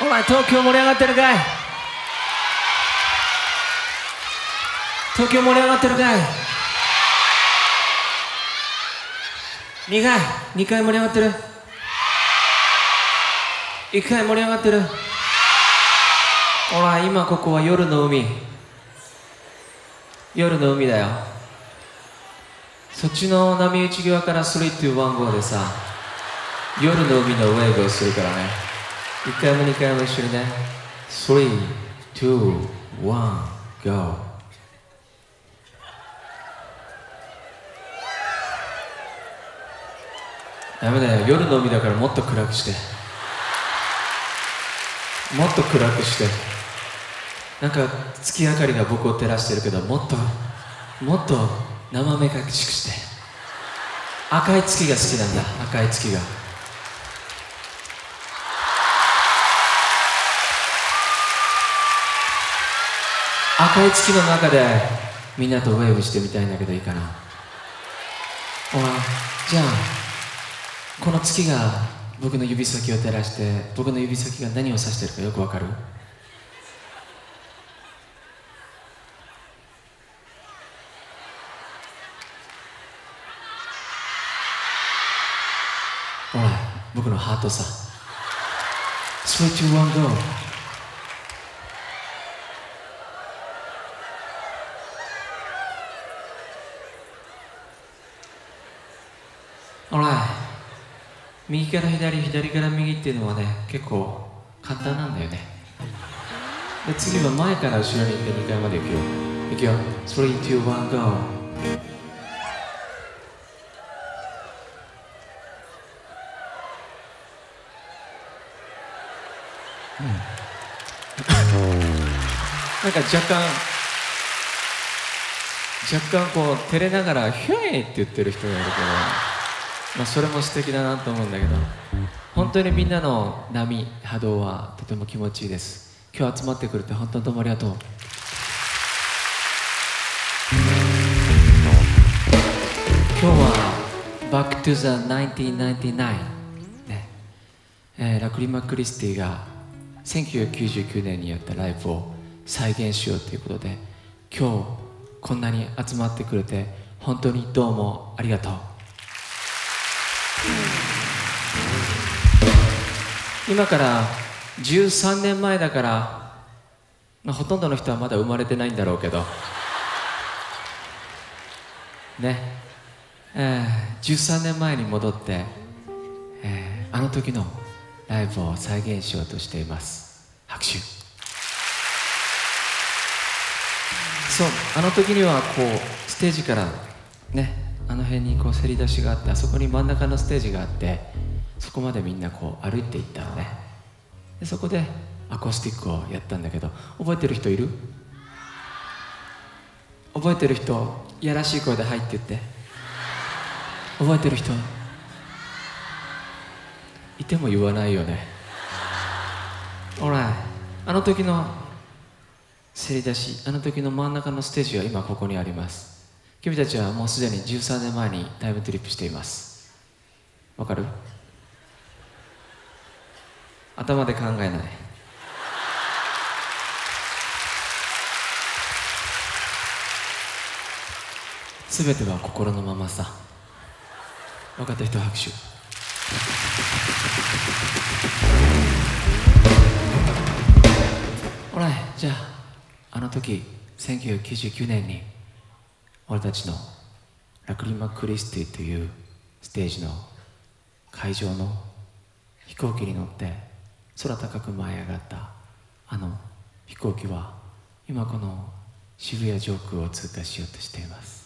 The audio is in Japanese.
お前東京盛り上がってるかい？東京盛り上がってるかい？2回2回盛り上がってる？1回盛り上がってる？ほら今ここは夜の海。夜の海だよ。そっちの波打ち際から3-2-1-5でさ夜の海のウェーブをするからね。1回も2回も一緒にね。3-2-1-GO ダメだよ。夜の海だからもっと暗くして。もっと暗くして。なんか月明かりが僕を照らしてるけどもっともっと生目隠しくして。赤い月が好きなんだ。赤い月が。赤い月の中でみんなとウェーブしてみたいんだけどいいかな。お前じゃあこの月が僕の指先を照らして僕の指先が何を指してるかよくわかる？ほら僕のハートさ。Straight to one go ほら右から左左から右っていうのはね結構簡単なんだよね。で次は前から後ろに行って2回まで行くよ。行くよ。321 GO. なんか若干若干こう照れながら「ヒューイ!」って言ってる人がいるけど、まあ、それも素敵だなと思うんだけど本当にみんなの波波動はとても気持ちいいです。今日集まってくれて本当にどうもありがとう。今日は「Back to the 1999」ね。えーラクリマ・クリスティが1999年にやったライブを再現しようということで今日こんなに集まってくれて本当にどうもありがとう。今から13年前だから、まあ、ほとんどの人はまだ生まれてないんだろうけど。ね。えー13年前に戻って、えーあの時のライブを再現しようとしています。拍手。そうあの時にはこうステージからねあの辺にこうせり出しがあってあそこに真ん中のステージがあってそこまでみんなこう歩いていったのね。でそこでアコースティックをやったんだけど覚えてる人いる？覚えてる人いやらしい声で「はい」って言って。覚えてる人？いても言わないよね。ほらあの時のせり出しあの時の真ん中のステージは今ここにあります。君たちはもうすでに13年前にタイムトリップしています。わかる？頭で考えない。全ては心のままさ。分かった人拍手。ほらじゃああの時1999年に俺たちのラクリマ・クリスティというステージの会場の飛行機に乗って空高く舞い上がった。あの飛行機は今この渋谷上空を通過しようとしています。